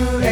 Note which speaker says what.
Speaker 1: 震え